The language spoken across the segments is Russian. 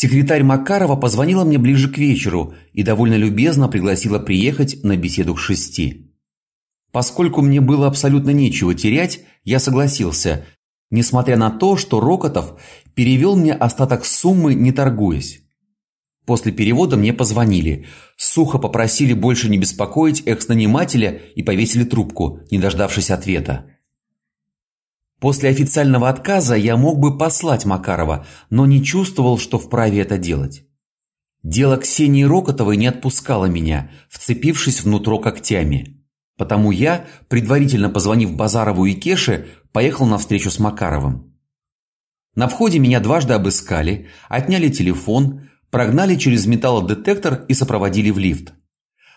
Секретарь Макарова позвонила мне ближе к вечеру и довольно любезно пригласила приехать на беседу к шести. Поскольку мне было абсолютно нечего терять, я согласился, несмотря на то, что Рокотов перевел мне остаток суммы, не торгуясь. После перевода мне позвонили, сухо попросили больше не беспокоить экс-нанимателя и повесили трубку, не дождавшись ответа. После официального отказа я мог бы послать Макарова, но не чувствовал, что вправе это делать. Дело Ксении Рокотовой не отпускало меня, вцепившись внутрь когтями. Потому я, предварительно позвонив Базарову и Кеше, поехал на встречу с Макаровым. На входе меня дважды обыскали, отняли телефон, прогнали через металлодетектор и сопроводили в лифт.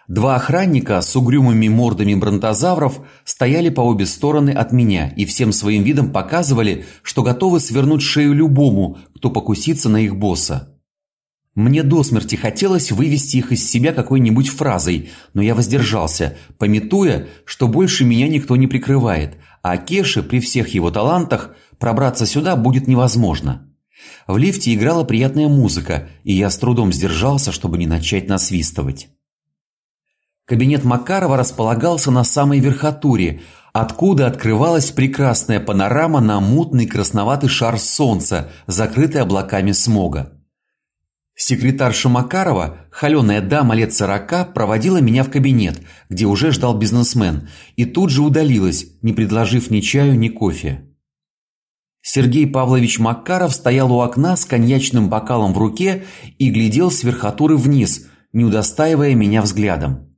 Два охранника с угрюмыми мордами бронтозавров стояли по обе стороны от меня и всем своим видом показывали, что готовы свернуть шею любому, кто покусится на их босса. Мне до смерти хотелось вывести их из себя какой-нибудь фразой, но я воздержался, пометуя, что больше меня никто не прикрывает, а Кеше при всех его талантах пробраться сюда будет невозможно. В лифте играла приятная музыка, и я с трудом сдержался, чтобы не начать насвистывать. Кабинет Макарова располагался на самой верхотуре, откуда открывалась прекрасная панорама на мутный красноватый шар солнца, закрытый облаками смога. Секретарша Макарова, холеная дама лет сорока, проводила меня в кабинет, где уже ждал бизнесмен, и тут же удалилась, не предложив ни чаю, ни кофе. Сергей Павлович Макаров стоял у окна с коньячным бокалом в руке и глядел с верхотуры вниз, не удостаивая меня взглядом.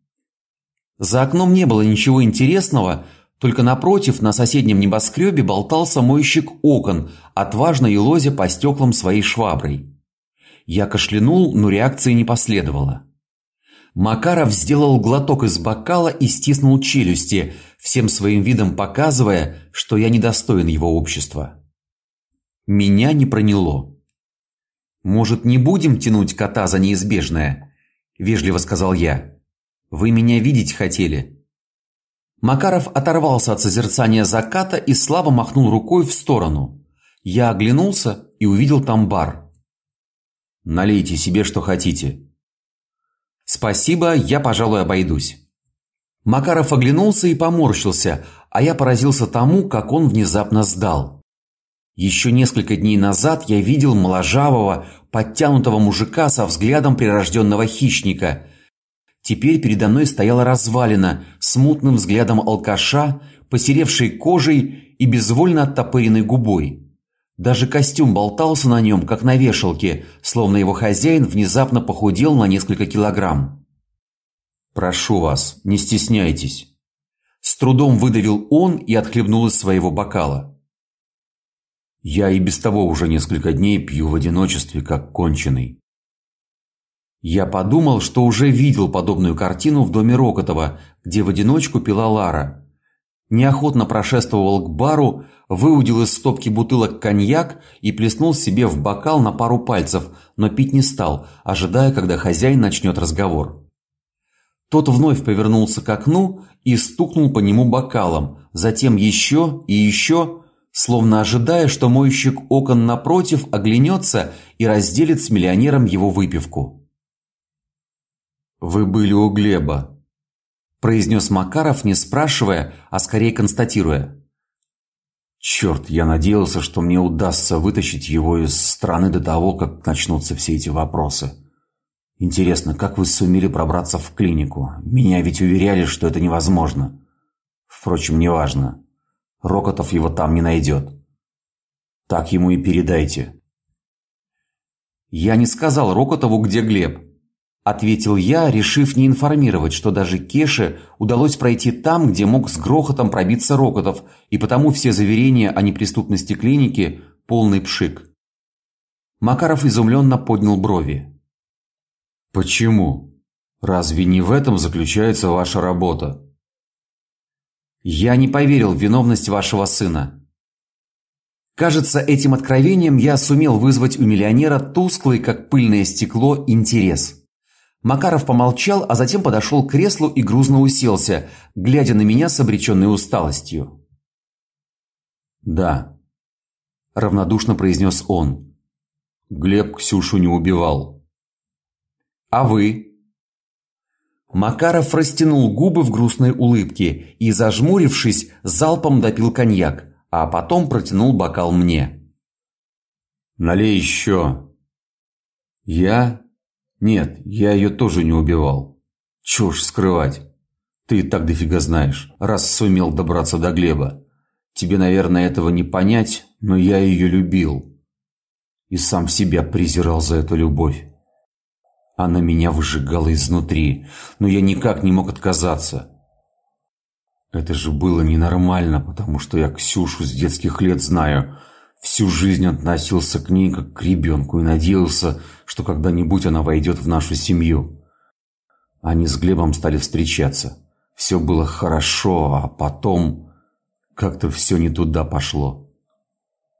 За окном не было ничего интересного, только напротив на соседнем небоскребе болтался мойщик окон, отважно елозя по стеклам своей шваброй. Я кашлянул, но реакции не последовало. Макаров сделал глоток из бокала и стиснул челюсти, всем своим видом показывая, что я недостоин его общества. Меня не проняло. Может, не будем тянуть кота за неизбежное, вежливо сказал я. Вы меня видеть хотели. Макаров оторвался от созерцания заката и слабо махнул рукой в сторону. Я оглянулся и увидел там бар. Налейте себе что хотите. Спасибо, я, пожалуй, обойдусь. Макаров оглянулся и поморщился, а я поразился тому, как он внезапно сдал. Еще несколько дней назад я видел моложавого, подтянутого мужика со взглядом прирожденного хищника. Теперь передо мной стояла развалина с мутным взглядом алкаша, посеревшей кожей и безвольно оттопыренной губой. Даже костюм болтался на нем, как на вешалке, словно его хозяин внезапно похудел на несколько килограмм. Прошу вас, не стесняйтесь, с трудом выдавил он и отхлебнул из своего бокала. Я и без того уже несколько дней пью в одиночестве, как конченый. Я подумал, что уже видел подобную картину в доме Рокотова, где в одиночку пила Лара неохотно прошествовал к бару, выудил из стопки бутылок коньяк и плеснул себе в бокал на пару пальцев, но пить не стал, ожидая, когда хозяин начнет разговор. Тот вновь повернулся к окну и стукнул по нему бокалом, затем еще и еще, словно ожидая, что мойщик окон напротив оглянется и разделит с миллионером его выпивку. Вы были у Глеба, произнес Макаров, не спрашивая, а скорее констатируя. Черт, я надеялся, что мне удастся вытащить его из страны до того, как начнутся все эти вопросы. Интересно, как вы сумели пробраться в клинику? Меня ведь уверяли, что это невозможно. Впрочем, неважно. Рокотов его там не найдет. Так ему и передайте. Я не сказал Рокотову, где Глеб ответил я, решив не информировать, что даже Кеше удалось пройти там, где мог с грохотом пробиться Рокотов, и потому все заверения о неприступности клиники полный пшик. Макаров изумленно поднял брови. Почему? Разве не в этом заключается ваша работа? Я не поверил в виновность вашего сына. Кажется, этим откровением я сумел вызвать у миллионера тусклый, как пыльное стекло, интерес. Макаров помолчал, а затем подошел к креслу и грузно уселся, глядя на меня с обреченной усталостью. "Да", равнодушно произнес он. Глеб Ксюшу не убивал. А вы? Макаров растянул губы в грустной улыбке и, зажмурившись, залпом допил коньяк, а потом протянул бокал мне. Налей еще. Я? Нет, я ее тоже не убивал. Чушь скрывать. Ты и так дофига знаешь, раз сумел добраться до Глеба. Тебе, наверное, этого не понять, но я ее любил. И сам себя презирал за эту любовь. Она меня выжигала изнутри, но я никак не мог отказаться. Это же было ненормально, потому что я Ксюшу с детских лет знаю. Всю жизнь относился к ней как к ребенку и надеялся, что когда-нибудь она войдет в нашу семью. Они с Глебом стали встречаться. Все было хорошо, а потом как-то все не туда пошло.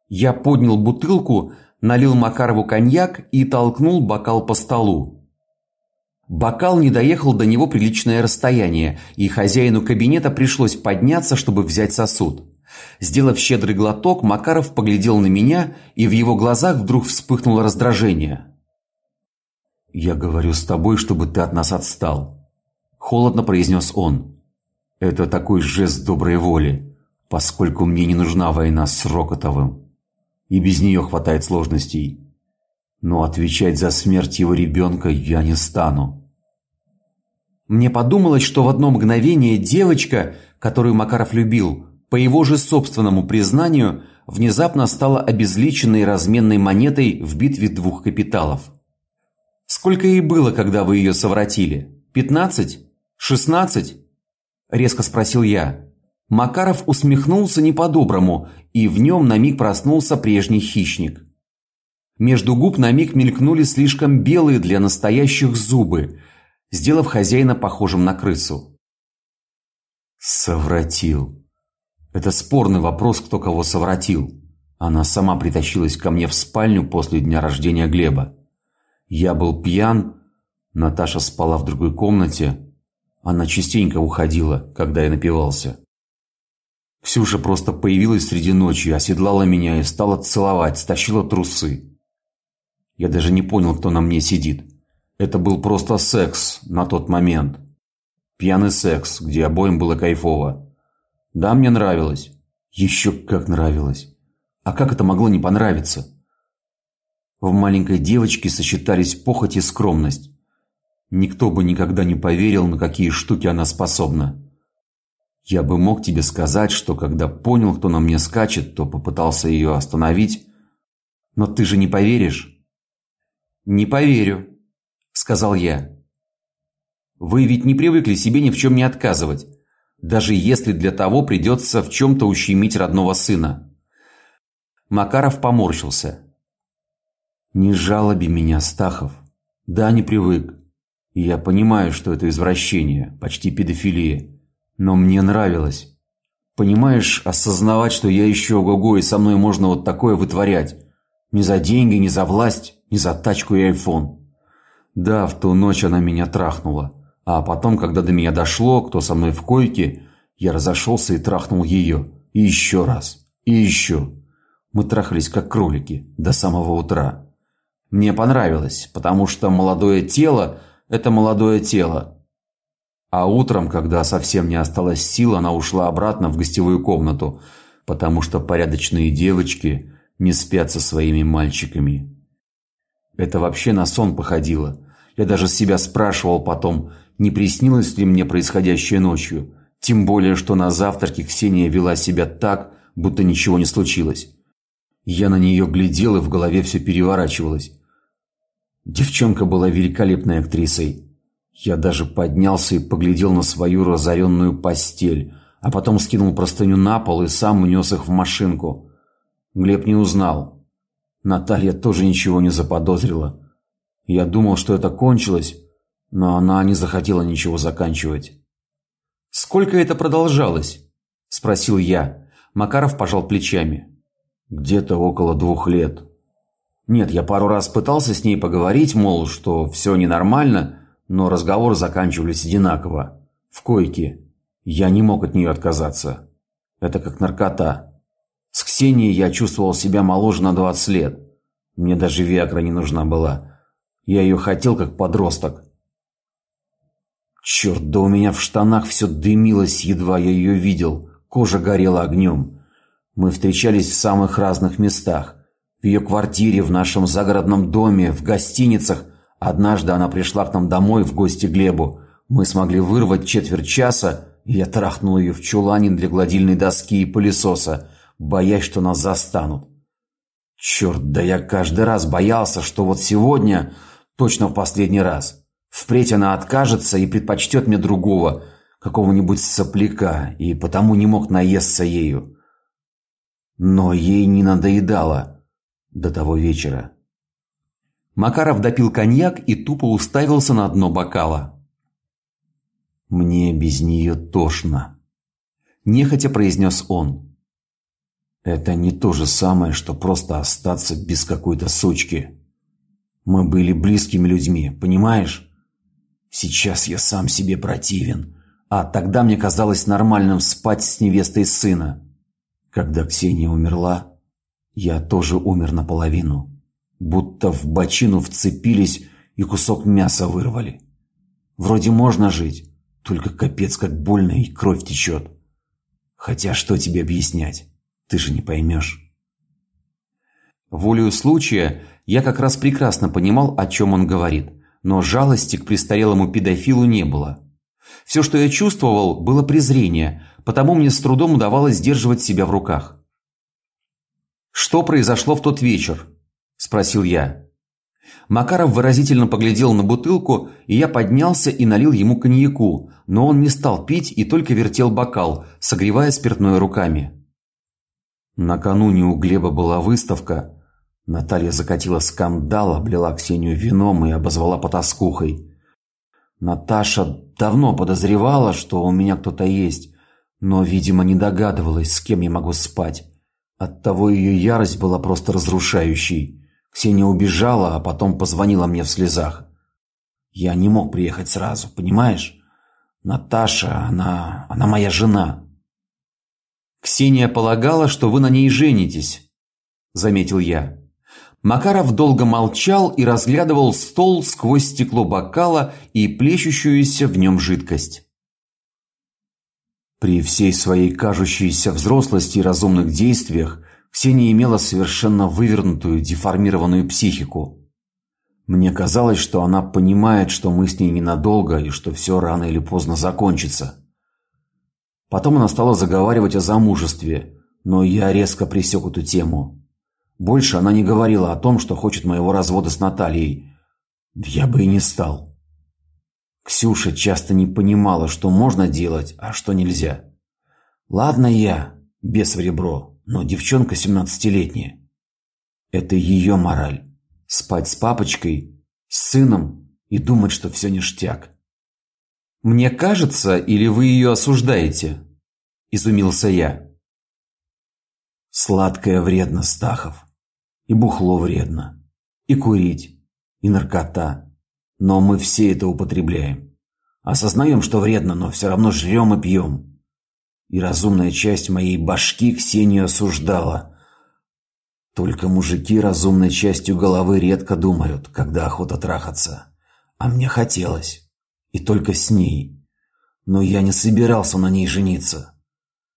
Я поднял бутылку, налил Макарову коньяк и толкнул бокал по столу. Бокал не доехал до него приличное расстояние, и хозяину кабинета пришлось подняться, чтобы взять сосуд. Сделав щедрый глоток, Макаров поглядел на меня, и в его глазах вдруг вспыхнуло раздражение. «Я говорю с тобой, чтобы ты от нас отстал», – холодно произнес он. «Это такой жест доброй воли, поскольку мне не нужна война с Рокотовым, и без нее хватает сложностей. Но отвечать за смерть его ребенка я не стану». Мне подумалось, что в одно мгновение девочка, которую Макаров любил, по его же собственному признанию, внезапно стала обезличенной разменной монетой в битве двух капиталов. Сколько ей было, когда вы ее совратили? Пятнадцать? Шестнадцать? резко спросил я. Макаров усмехнулся не по-доброму, и в нем на миг проснулся прежний хищник. Между губ на миг мелькнули слишком белые для настоящих зубы, сделав хозяина похожим на крысу. Совратил. Это спорный вопрос, кто кого совратил. Она сама притащилась ко мне в спальню после дня рождения Глеба. Я был пьян, Наташа спала в другой комнате. Она частенько уходила, когда я напивался. Ксюша просто появилась среди ночи, оседлала меня и стала целовать, стащила трусы. Я даже не понял, кто на мне сидит. Это был просто секс на тот момент. Пьяный секс, где обоим было кайфово. Да, мне нравилось. Еще как нравилось. А как это могло не понравиться? В маленькой девочке сочетались похоть и скромность. Никто бы никогда не поверил, на какие штуки она способна. Я бы мог тебе сказать, что когда понял, кто на мне скачет, то попытался ее остановить. Но ты же не поверишь? Не поверю, сказал я. Вы ведь не привыкли себе ни в чем не отказывать даже если для того придется в чем-то ущемить родного сына. Макаров поморщился. «Не жалоби меня, Стахов. Да, не привык. И я понимаю, что это извращение, почти педофилия. Но мне нравилось. Понимаешь, осознавать, что я еще ого-го, и со мной можно вот такое вытворять. Не за деньги, не за власть, не за тачку и айфон. Да, в ту ночь она меня трахнула. А потом, когда до меня дошло, кто со мной в койке, я разошелся и трахнул ее. И еще раз. И еще. Мы трахались как кролики до самого утра. Мне понравилось, потому что молодое тело – это молодое тело. А утром, когда совсем не осталось сил, она ушла обратно в гостевую комнату, потому что порядочные девочки не спят со своими мальчиками. Это вообще на сон походило. Я даже себя спрашивал потом – не приснилось ли мне происходящее ночью. Тем более, что на завтраке Ксения вела себя так, будто ничего не случилось. Я на нее глядел, и в голове все переворачивалось. Девчонка была великолепной актрисой. Я даже поднялся и поглядел на свою разоренную постель, а потом скинул простыню на пол и сам унес их в машинку. Глеб не узнал. Наталья тоже ничего не заподозрила. Я думал, что это кончилось, но она не захотела ничего заканчивать. «Сколько это продолжалось?» – спросил я. Макаров пожал плечами. «Где-то около двух лет». Нет, я пару раз пытался с ней поговорить, мол, что все ненормально, но разговоры заканчивались одинаково. В койке. Я не мог от нее отказаться. Это как наркота. С Ксенией я чувствовал себя моложе на 20 лет. Мне даже Виагра не нужна была. Я ее хотел как подросток. Черт, да у меня в штанах все дымилось, едва я ее видел. Кожа горела огнем. Мы встречались в самых разных местах. В ее квартире, в нашем загородном доме, в гостиницах. Однажды она пришла к нам домой в гости Глебу. Мы смогли вырвать четверть часа, и я трахнул ее в чулане для гладильной доски и пылесоса, боясь, что нас застанут. Черт, да я каждый раз боялся, что вот сегодня, точно в последний раз, впредь она откажется и предпочтет мне другого, какого-нибудь сопляка, и потому не мог наесться ею. Но ей не надоедало до того вечера. Макаров допил коньяк и тупо уставился на дно бокала. «Мне без нее тошно», – нехотя произнес он. Это не то же самое, что просто остаться без какой-то сучки. Мы были близкими людьми, понимаешь? Сейчас я сам себе противен, а тогда мне казалось нормальным спать с невестой сына. Когда Ксения умерла, я тоже умер наполовину, будто в бочину вцепились и кусок мяса вырвали. Вроде можно жить, только капец как больно и кровь течет. Хотя что тебе объяснять? Ты же не поймешь. Волею случая я как раз прекрасно понимал, о чем он говорит, но жалости к престарелому педофилу не было. Все, что я чувствовал, было презрение, потому мне с трудом удавалось сдерживать себя в руках. «Что произошло в тот вечер?» – спросил я. Макаров выразительно поглядел на бутылку, и я поднялся и налил ему коньяку, но он не стал пить и только вертел бокал, согревая спиртное руками. Накануне у Глеба была выставка. Наталья закатила скандал, облила Ксению вином и обозвала потаскухой. Наташа давно подозревала, что у меня кто-то есть, но, видимо, не догадывалась, с кем я могу спать. Оттого ее ярость была просто разрушающей. Ксения убежала, а потом позвонила мне в слезах. Я не мог приехать сразу, понимаешь? Наташа, она, она моя жена. Ксения полагала, что вы на ней женитесь, заметил я. Макаров долго молчал и разглядывал стол сквозь стекло бокала и плещущуюся в нем жидкость. При всей своей кажущейся взрослости и разумных действиях Ксения имела совершенно вывернутую, деформированную психику. Мне казалось, что она понимает, что мы с ней ненадолго и что все рано или поздно закончится. Потом она стала заговаривать о замужестве, но я резко пресек эту тему. Больше она не говорила о том, что хочет моего развода с Натальей. Я бы и не стал. Ксюша часто не понимала, что можно делать, а что нельзя. Ладно я, без в ребро, но девчонка семнадцатилетняя. Это ее мораль. Спать с папочкой, с сыном и думать, что все ништяк. Мне кажется, или вы ее осуждаете? изумился я. Сладкое вредно, Стахов. И бухло вредно, и курить, и наркота. Но мы все это употребляем. Осознаем, что вредно, но все равно жрем и пьем. И разумная часть моей башки Ксению осуждала. Только мужики разумной частью головы редко думают, когда охота трахаться. А мне хотелось и только с ней. Но я не собирался на ней жениться.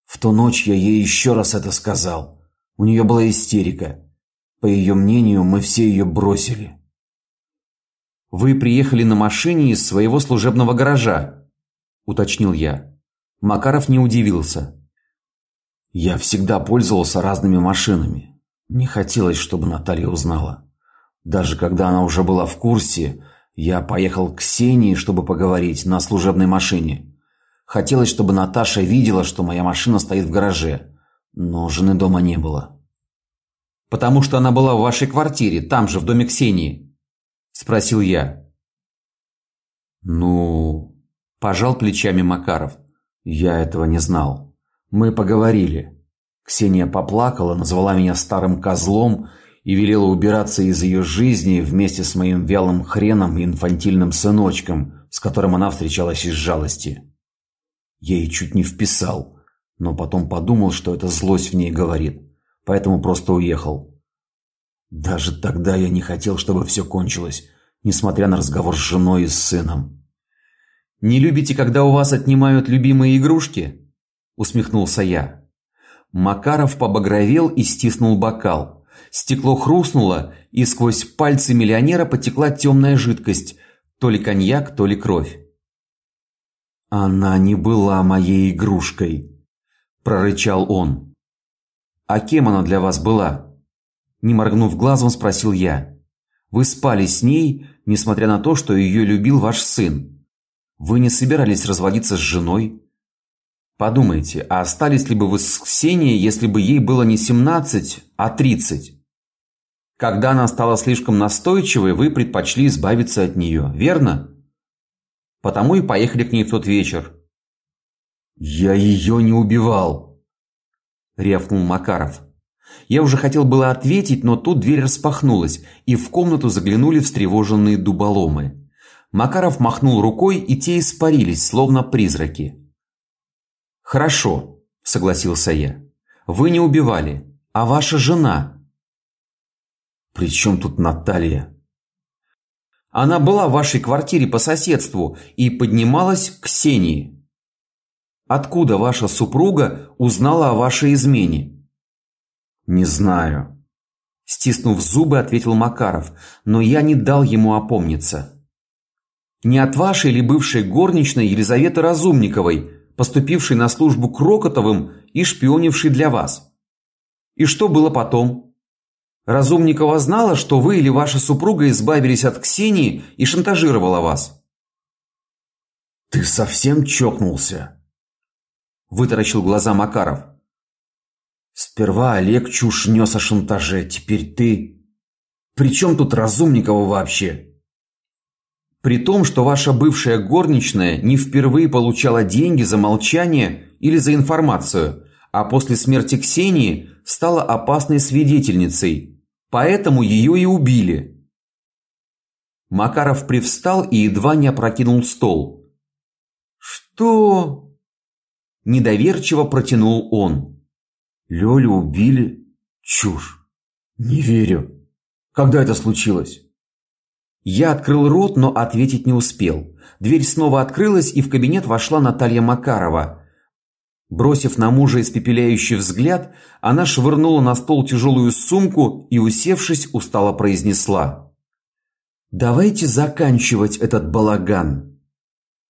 В ту ночь я ей еще раз это сказал. У нее была истерика. По ее мнению, мы все ее бросили. Вы приехали на машине из своего служебного гаража, уточнил я. Макаров не удивился. Я всегда пользовался разными машинами. Не хотелось, чтобы Наталья узнала. Даже когда она уже была в курсе, я поехал к Ксении, чтобы поговорить на служебной машине. Хотелось, чтобы Наташа видела, что моя машина стоит в гараже, но жены дома не было. Потому что она была в вашей квартире, там же, в доме Ксении, спросил я. Ну, пожал плечами Макаров. Я этого не знал. Мы поговорили. Ксения поплакала, назвала меня старым козлом и велела убираться из ее жизни вместе с моим вялым хреном и инфантильным сыночком, с которым она встречалась из жалости. Я ей чуть не вписал, но потом подумал, что это злость в ней говорит, поэтому просто уехал. Даже тогда я не хотел, чтобы все кончилось, несмотря на разговор с женой и с сыном. Не любите, когда у вас отнимают любимые игрушки? усмехнулся я. Макаров побагровел и стиснул бокал. Стекло хрустнуло, и сквозь пальцы миллионера потекла темная жидкость, то ли коньяк, то ли кровь. Она не была моей игрушкой, прорычал он. А кем она для вас была? Не моргнув глазом, спросил я. Вы спали с ней, несмотря на то, что ее любил ваш сын. Вы не собирались разводиться с женой? Подумайте, а остались ли бы вы с Ксенией, если бы ей было не семнадцать, а тридцать? Когда она стала слишком настойчивой, вы предпочли избавиться от нее, верно? Потому и поехали к ней в тот вечер. Я ее не убивал, рявкнул Макаров. Я уже хотел было ответить, но тут дверь распахнулась, и в комнату заглянули встревоженные дуболомы. Макаров махнул рукой, и те испарились, словно призраки. Хорошо, согласился я. Вы не убивали, а ваша жена. При чем тут Наталья? Она была в вашей квартире по соседству и поднималась к Ксении. Откуда ваша супруга узнала о вашей измене? Не знаю, стиснув зубы, ответил Макаров, но я не дал ему опомниться. Не от вашей ли бывшей горничной Елизаветы Разумниковой, поступившей на службу Крокотовым и шпионившей для вас. И что было потом? Разумникова знала, что вы или ваша супруга избавились от Ксении и шантажировала вас. Ты совсем чокнулся? Вытаращил глаза Макаров. Сперва Олег чушь нес о шантаже, теперь ты. При чем тут Разумникова вообще? При том, что ваша бывшая горничная не впервые получала деньги за молчание или за информацию, а после смерти Ксении стала опасной свидетельницей Поэтому ее и убили. Макаров привстал и едва не опрокинул стол. Что? Недоверчиво протянул он. Лёлю убили? Чушь. Не верю. Когда это случилось? Я открыл рот, но ответить не успел. Дверь снова открылась, и в кабинет вошла Наталья Макарова. Бросив на мужа испепеляющий взгляд, она швырнула на стол тяжелую сумку и, усевшись, устало произнесла: "Давайте заканчивать этот балаган".